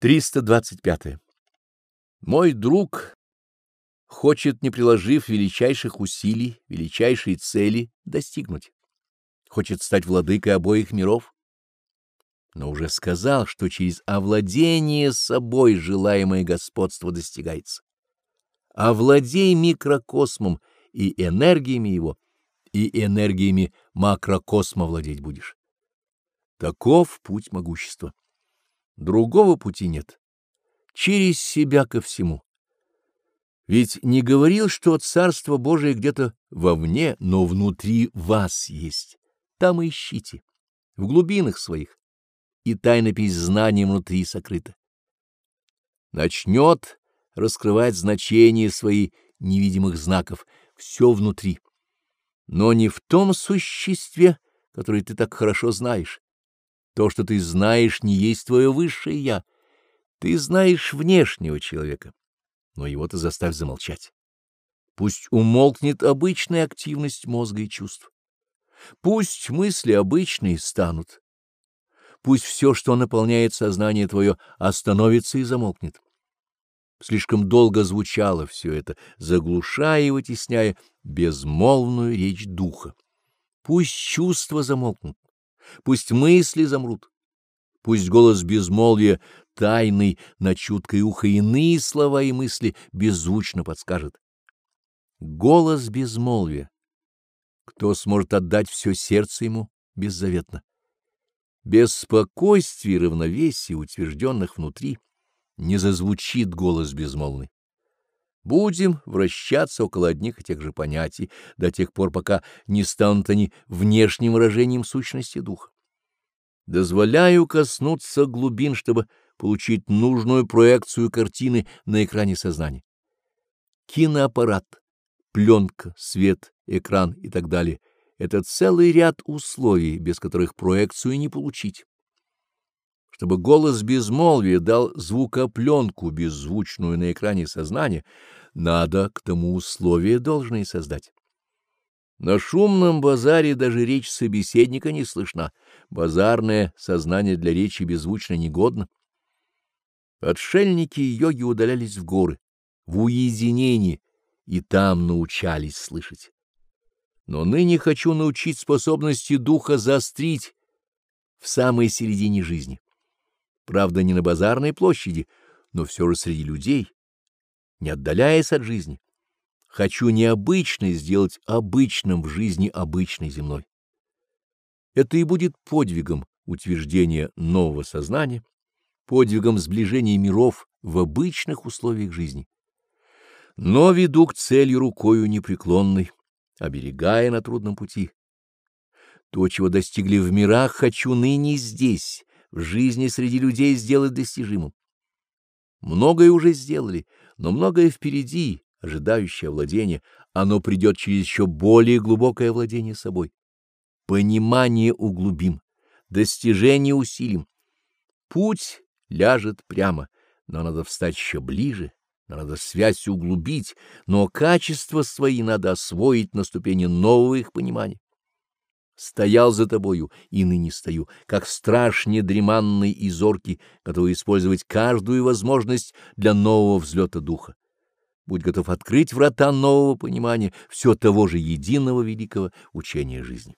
325. Мой друг хочет, не приложив величайших усилий, величайшей цели достигнуть. Хочет стать владыкой обоих миров. Но уже сказал, что через овладение собой желаемое господство достигается. Овладей микрокосмом и энергиями его, и энергиями макрокосма владеть будешь. Таков путь могущества. Другого пути нет. Через себя ко всему. Ведь не говорил, что Царство Божие где-то вовне, но внутри вас есть. Там ищите, в глубинах своих, и тайнопись знаний внутри сокрыта. Начнет раскрывать значение свои невидимых знаков, все внутри, но не в том существе, которое ты так хорошо знаешь, то, что ты знаешь, не есть твое высшее «я». Ты знаешь внешнего человека, но его ты заставь замолчать. Пусть умолкнет обычная активность мозга и чувств. Пусть мысли обычные станут. Пусть все, что наполняет сознание твое, остановится и замолкнет. Слишком долго звучало все это, заглушая и вытесняя безмолвную речь духа. Пусть чувства замолкнут, Пусть мысли замрут, пусть голос безмолвия, тайный, на чуткое ухо иные слова и мысли беззвучно подскажет. Голос безмолвия. Кто сможет отдать все сердце ему беззаветно? Без спокойствия и равновесия, утвержденных внутри, не зазвучит голос безмолвный. Будем вращаться около одних и тех же понятий до тех пор, пока не станут они внешним выражением сущности духа. Дозволяю коснуться глубин, чтобы получить нужную проекцию картины на экране сознания. Киноаппарат, пленка, свет, экран и так далее — это целый ряд условий, без которых проекцию не получить. Чтобы голос безмолвия дал звукопленку беззвучную на экране сознания, надо к тому условия должны создать. На шумном базаре даже речь собеседника не слышна, базарное сознание для речи беззвучно негодно. Отшельники и йоги удалялись в горы, в уединении, и там научались слышать. Но ныне хочу научить способности духа заострить в самой середине жизни. Правда, не на базарной площади, но все же среди людей, не отдаляясь от жизни. Хочу необычное сделать обычным в жизни обычной земной. Это и будет подвигом утверждения нового сознания, подвигом сближения миров в обычных условиях жизни. Но веду к цели рукою непреклонной, оберегая на трудном пути. То, чего достигли в мирах, хочу ныне здесь, в жизни среди людей сделать достижимым. Многое уже сделали, но многое впереди, ожидающее владение, оно придет через еще более глубокое владение собой. Понимание углубим, достижение усилим. Путь ляжет прямо, но надо встать еще ближе, надо связь углубить, но качества свои надо освоить на ступени нового их понимания стоял за тобою и ныне стою, как страж недреманный и зоркий, готовый использовать каждую возможность для нового взлета духа. Будь готов открыть врата нового понимания все того же единого великого учения жизни.